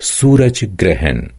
सूरज ग्रहण।